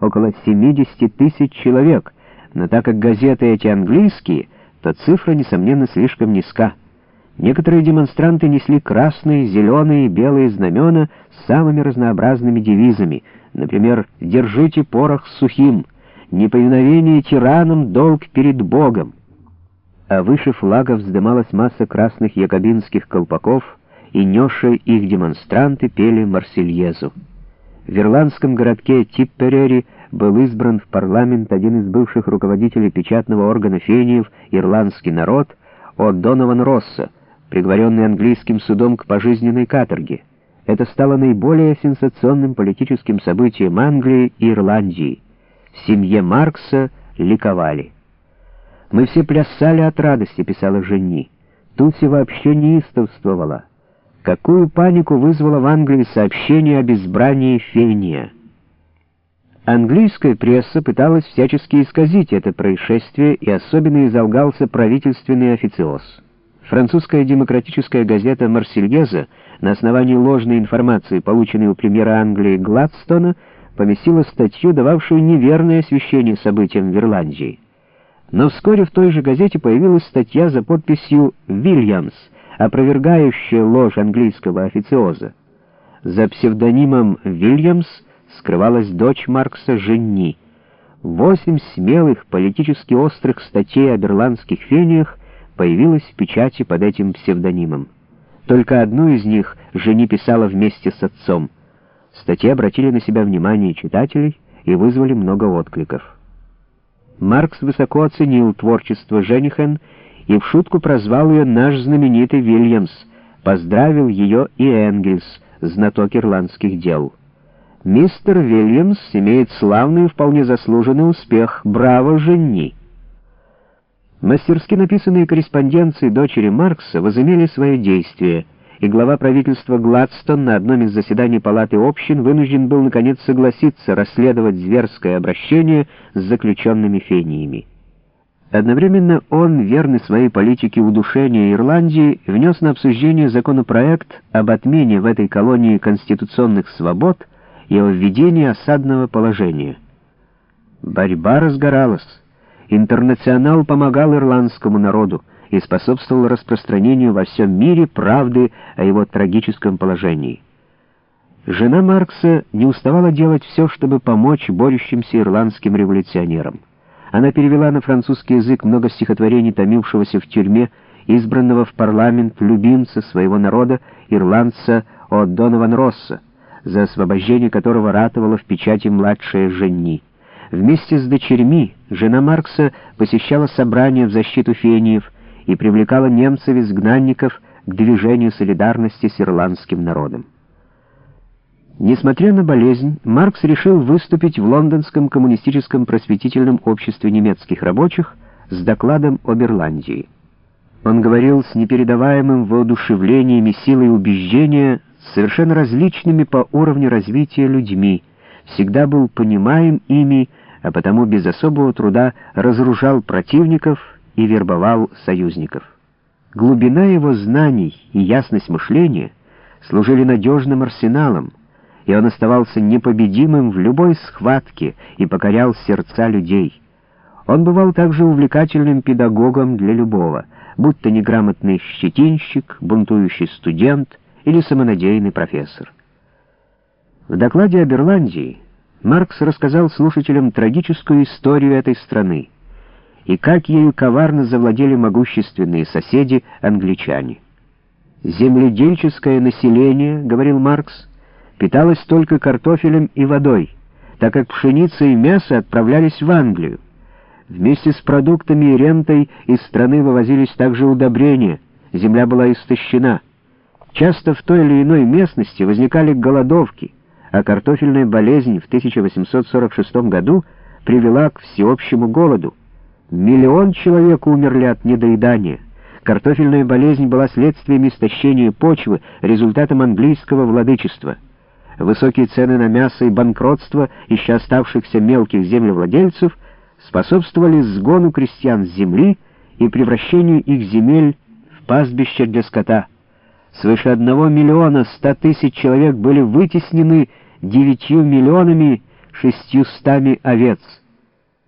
около 70 тысяч человек, но так как газеты эти английские, то цифра, несомненно, слишком низка. Некоторые демонстранты несли красные, зеленые и белые знамена с самыми разнообразными девизами, например, «Держите порох сухим», «Неповиновение тиранам — долг перед Богом», а выше флага вздымалась масса красных якобинских колпаков, и несшие их демонстранты пели Марсельезу. В ирландском городке Типперери был избран в парламент один из бывших руководителей печатного органа фениев «Ирландский народ» О'Донован Росса, приговоренный английским судом к пожизненной каторге. Это стало наиболее сенсационным политическим событием Англии и Ирландии. В семье Маркса ликовали. «Мы все плясали от радости», — писала Жени. Туси вообще неистовствовала. Какую панику вызвало в Англии сообщение об избрании Фения? Английская пресса пыталась всячески исказить это происшествие, и особенно изолгался правительственный официоз. Французская демократическая газета «Марсельеза» на основании ложной информации, полученной у премьера Англии Гладстона, поместила статью, дававшую неверное освещение событиям в Ирландии. Но вскоре в той же газете появилась статья за подписью «Вильямс», опровергающая ложь английского официоза. За псевдонимом «Вильямс» скрывалась дочь Маркса Женни. Восемь смелых, политически острых статей об ирландских фениях появилось в печати под этим псевдонимом. Только одну из них Жени писала вместе с отцом. Статьи обратили на себя внимание читателей и вызвали много откликов. Маркс высоко оценил творчество Женихен и в шутку прозвал ее «наш знаменитый Вильямс», поздравил ее и Энгельс, знаток ирландских дел. «Мистер Вильямс имеет славный и вполне заслуженный успех. Браво, жени!» Мастерски написанные корреспонденции дочери Маркса возымели свое действие — и глава правительства Гладстон на одном из заседаний Палаты общин вынужден был наконец согласиться расследовать зверское обращение с заключенными фениями. Одновременно он, верный своей политике удушения Ирландии, внес на обсуждение законопроект об отмене в этой колонии конституционных свобод и о введении осадного положения. Борьба разгоралась. Интернационал помогал ирландскому народу и способствовал распространению во всем мире правды о его трагическом положении. Жена Маркса не уставала делать все, чтобы помочь борющимся ирландским революционерам. Она перевела на французский язык много стихотворений томившегося в тюрьме, избранного в парламент любимца своего народа, ирландца О'Донован Росса, за освобождение которого ратовала в печати младшая Женни. Вместе с дочерьми жена Маркса посещала собрания в защиту фениев, и привлекала немцев-изгнанников к движению солидарности с ирландским народом. Несмотря на болезнь, Маркс решил выступить в лондонском коммунистическом просветительном обществе немецких рабочих с докладом об Ирландии. Он говорил с непередаваемым воодушевлением и силой убеждения совершенно различными по уровню развития людьми, всегда был понимаем ими, а потому без особого труда разоружал противников и вербовал союзников. Глубина его знаний и ясность мышления служили надежным арсеналом, и он оставался непобедимым в любой схватке и покорял сердца людей. Он бывал также увлекательным педагогом для любого, будь то неграмотный щетинщик, бунтующий студент или самонадеянный профессор. В докладе об Ирландии Маркс рассказал слушателям трагическую историю этой страны, и как ею коварно завладели могущественные соседи англичане. «Земледельческое население, — говорил Маркс, — питалось только картофелем и водой, так как пшеница и мясо отправлялись в Англию. Вместе с продуктами и рентой из страны вывозились также удобрения, земля была истощена. Часто в той или иной местности возникали голодовки, а картофельная болезнь в 1846 году привела к всеобщему голоду. Миллион человек умерли от недоедания. Картофельная болезнь была следствием истощения почвы, результатом английского владычества. Высокие цены на мясо и банкротство еще оставшихся мелких землевладельцев способствовали сгону крестьян с земли и превращению их земель в пастбище для скота. Свыше одного миллиона ста тысяч человек были вытеснены девятью миллионами шестьюстами овец —